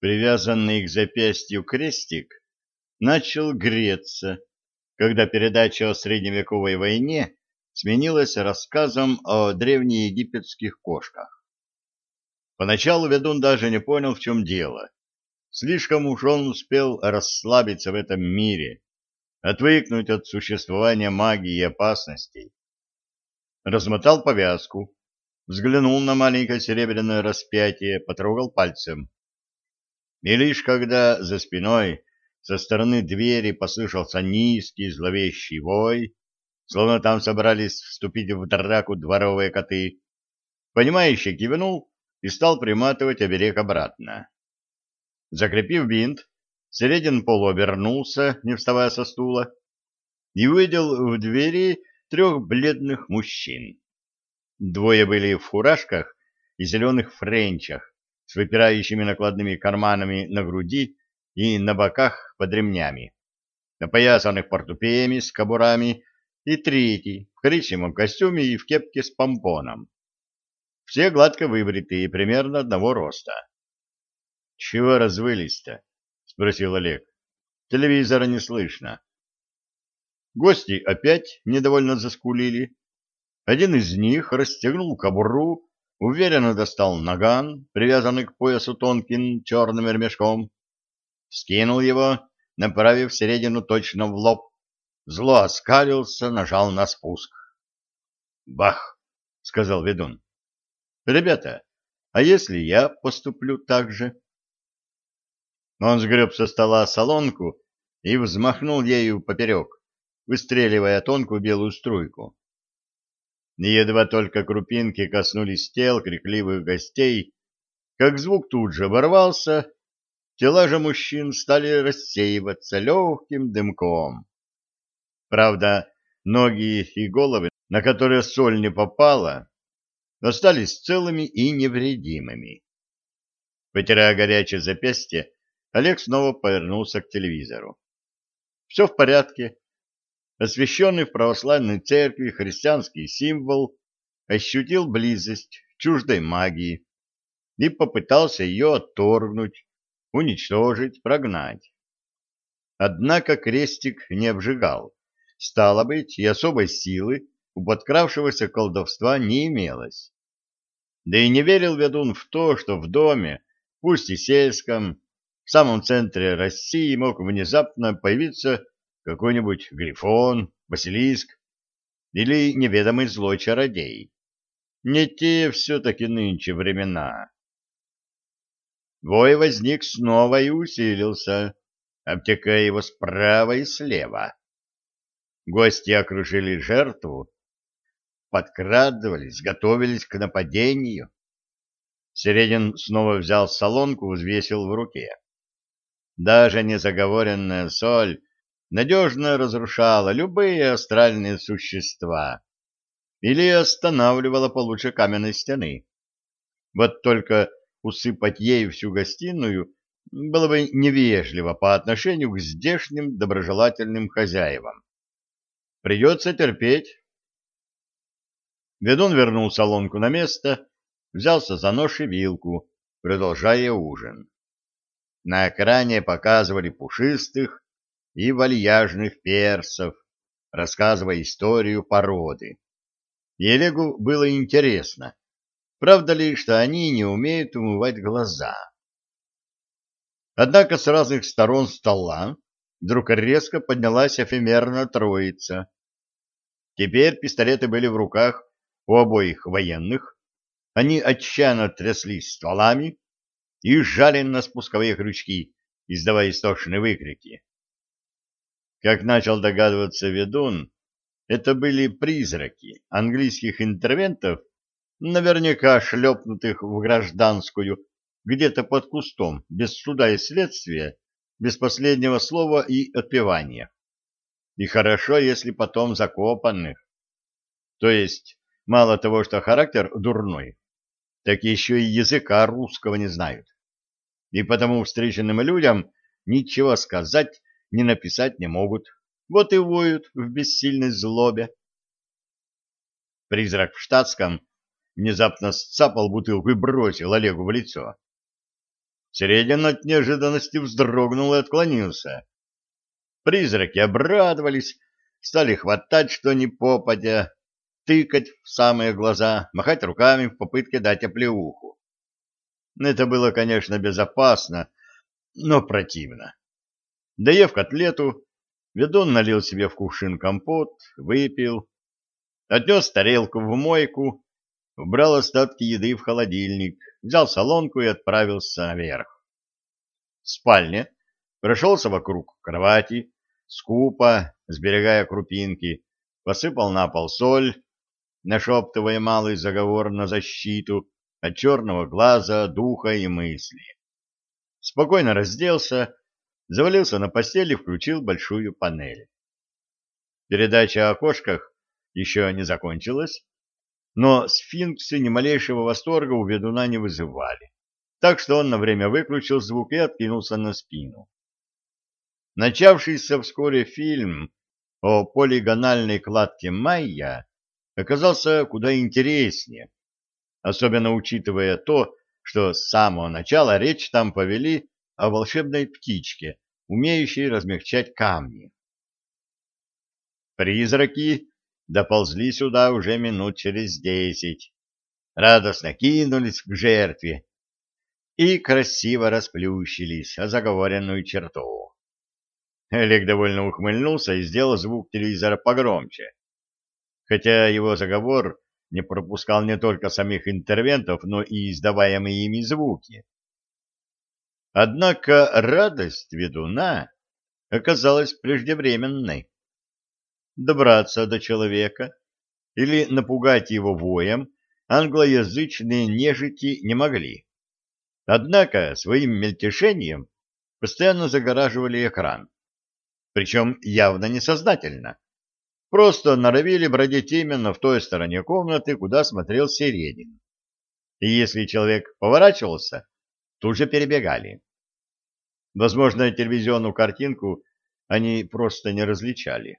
Привязанный к запястью крестик начал греться, когда передача о средневековой войне сменилась рассказом о древнеегипетских кошках. Поначалу ведун даже не понял, в чем дело. Слишком уж он успел расслабиться в этом мире, отвыкнуть от существования магии и опасностей. Размотал повязку, взглянул на маленькое серебряное распятие, потрогал пальцем. И лишь когда за спиной со стороны двери послышался низкий зловещий вой, словно там собрались вступить в драку дворовые коты, понимающий кивнул и стал приматывать оберег обратно. Закрепив бинт, Середин полуобернулся, не вставая со стула, и увидел в двери трех бледных мужчин. Двое были в фуражках и зеленых френчах с выпирающими накладными карманами на груди и на боках под ремнями, напоясанных портупеями с кобурами, и третий в коричневом костюме и в кепке с помпоном. Все гладко выбритые, примерно одного роста. — Чего развылись-то? — спросил Олег. — Телевизора не слышно. Гости опять недовольно заскулили, один из них расстегнул кобуру, уверенно достал наган, привязанный к поясу тонким черным ремешком, скинул его, направив середину точно в лоб, зло оскалился, нажал на спуск. «Бах!» — сказал ведун. «Ребята, а если я поступлю так же?» Он сгреб со стола солонку и взмахнул ею поперек, выстреливая тонкую белую струйку. Едва только крупинки коснулись тел крикливых гостей, как звук тут же ворвался, тела же мужчин стали рассеиваться легким дымком. Правда, ноги и головы, на которые соль не попала, остались целыми и невредимыми. Потирая горячее запястье, Олег снова повернулся к телевизору. Все в порядке, освященный в православной церкви христианский символ ощутил близость чуждой магии и попытался ее отторгнуть, уничтожить, прогнать. Однако крестик не обжигал. Стало быть, и особой силы у подкравшегося колдовства не имелось. Да и не верил ведун в то, что в доме, пусть и сельском, в самом центре России мог внезапно появиться какой-нибудь грифон, василиск или неведомый злой чародей. Не те все-таки нынче времена. Вой возник снова и усилился, обтекая его справа и слева. Гости окружили жертву, подкрадывались, готовились к нападению. Середин снова взял солонку, взвесил в руке. Даже незаговоренная соль надежно разрушала любые астральные существа или останавливала получше каменной стены. Вот только усыпать ей всю гостиную было бы невежливо по отношению к здешним доброжелательным хозяевам. Придется терпеть. Ведун вернул солонку на место, взялся за нож и вилку, продолжая ужин. На экране показывали пушистых, и вальяжных персов, рассказывая историю породы. И Олегу было интересно, правда ли, что они не умеют умывать глаза. Однако с разных сторон стола вдруг резко поднялась эфемерная троица. Теперь пистолеты были в руках у обоих военных, они отчаянно тряслись стволами и сжали на спусковые крючки, издавая истошные выкрики. Как начал догадываться ведун, это были призраки английских интервентов, наверняка шлепнутых в гражданскую где-то под кустом, без суда и следствия, без последнего слова и отпевания. И хорошо, если потом закопанных. То есть, мало того, что характер дурной, так еще и языка русского не знают. И потому встреченным людям ничего сказать ни написать не могут, вот и воют в бессильной злобе. Призрак в штатском внезапно сцапал бутылку и бросил Олегу в лицо. Середин от неожиданности вздрогнул и отклонился. Призраки обрадовались, стали хватать что ни попадя, тыкать в самые глаза, махать руками в попытке дать оплеуху. Это было, конечно, безопасно, но противно. Доев котлету, ведун налил себе в кувшин компот, выпил, отнес тарелку в мойку, убрал остатки еды в холодильник, взял солонку и отправился наверх. В спальне прошелся вокруг кровати, скупо, сберегая крупинки, посыпал на пол соль, нашептывая малый заговор на защиту от черного глаза, духа и мысли. Спокойно разделся, завалился на постели и включил большую панель. Передача о кошках еще не закончилась, но сфинксы ни малейшего восторга у ведуна не вызывали, так что он на время выключил звук и откинулся на спину. Начавшийся вскоре фильм о полигональной кладке Майя оказался куда интереснее, особенно учитывая то, что с самого начала речь там повели о волшебной птичке, умеющей размягчать камни. Призраки доползли сюда уже минут через десять, радостно кинулись к жертве и красиво расплющились о заговоренную черту. Олег довольно ухмыльнулся и сделал звук телевизора погромче. Хотя его заговор не пропускал не только самих интервентов, но и издаваемые ими звуки. Однако радость ведуна оказалась преждевременной. Добраться до человека или напугать его воем англоязычные нежити не могли. Однако своим мельтешением постоянно загораживали экран причем явно несознательно. Просто норовили бродить именно в той стороне комнаты, куда смотрел Середин. И если человек поворачивался, тут же перебегали. Возможно, телевизионную картинку они просто не различали.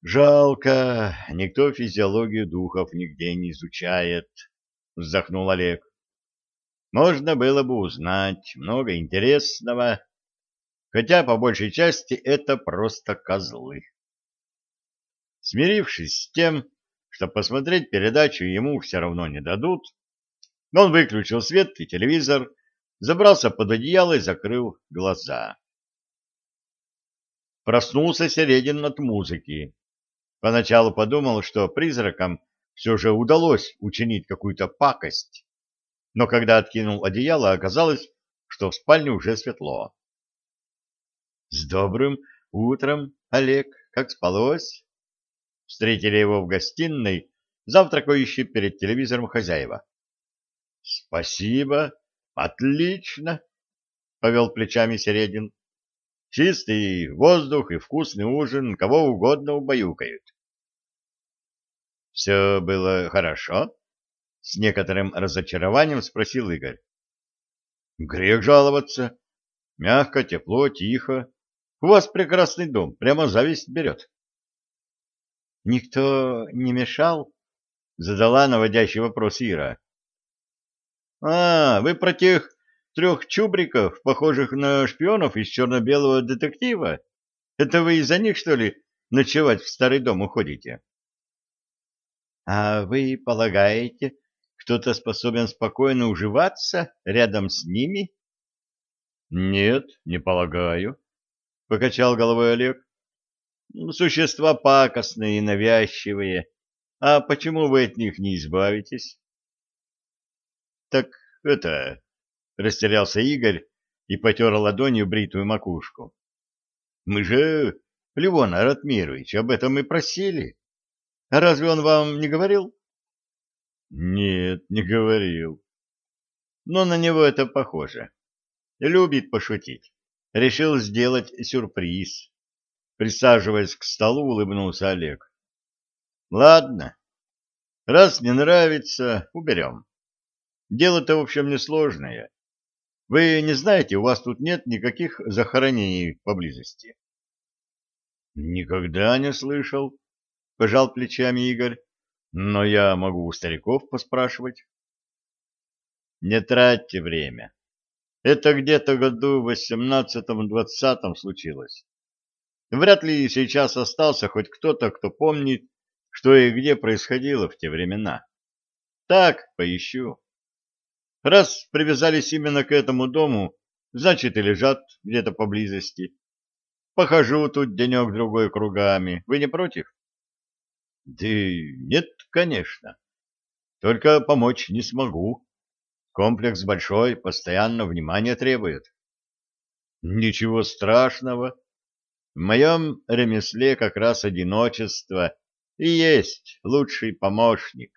«Жалко, никто физиологию духов нигде не изучает», — вздохнул Олег. «Можно было бы узнать много интересного, хотя по большей части это просто козлы. Смирившись с тем, что посмотреть передачу ему все равно не дадут, он выключил свет и телевизор, забрался под одеяло и закрыл глаза. Проснулся Середин от музыки. Поначалу подумал, что призракам все же удалось учинить какую-то пакость, но когда откинул одеяло, оказалось, что в спальне уже светло. С добрым утром, Олег, как спалось? Встретили его в гостиной, завтракающий перед телевизором хозяева. Спасибо, отлично, повел плечами Середин. Чистый воздух и вкусный ужин кого угодно убаюкают. Все было хорошо? С некоторым разочарованием спросил Игорь. Грех жаловаться. Мягко, тепло, тихо. У вас прекрасный дом, прямо зависть берет. — Никто не мешал? — задала наводящий вопрос Ира. — А, вы про тех трех чубриков, похожих на шпионов из черно-белого детектива? Это вы из-за них, что ли, ночевать в старый дом уходите? — А вы полагаете, кто-то способен спокойно уживаться рядом с ними? — Нет, не полагаю покачал головой Олег. Существа пакостные и навязчивые. А почему вы от них не избавитесь? Так это... Растерялся Игорь и потер ладонью бритую макушку. Мы же, Левон Аратмирович, об этом и просили. А разве он вам не говорил? Нет, не говорил. Но на него это похоже. Любит пошутить решил сделать сюрприз. Присаживаясь к столу, улыбнулся Олег. Ладно, раз не нравится, уберем. Дело-то, в общем, несложное. Вы не знаете, у вас тут нет никаких захоронений поблизости? Никогда не слышал, пожал плечами Игорь. Но я могу у стариков поспрашивать. Не тратьте время. Это где-то году в восемнадцатом-двадцатом случилось. Вряд ли сейчас остался хоть кто-то, кто помнит, что и где происходило в те времена. Так, поищу. Раз привязались именно к этому дому, значит и лежат где-то поблизости. Похожу тут денек-другой кругами. Вы не против? Да нет, конечно. Только помочь не смогу. Комплекс большой, постоянно внимание требует. Ничего страшного. В моем ремесле как раз одиночество и есть лучший помощник.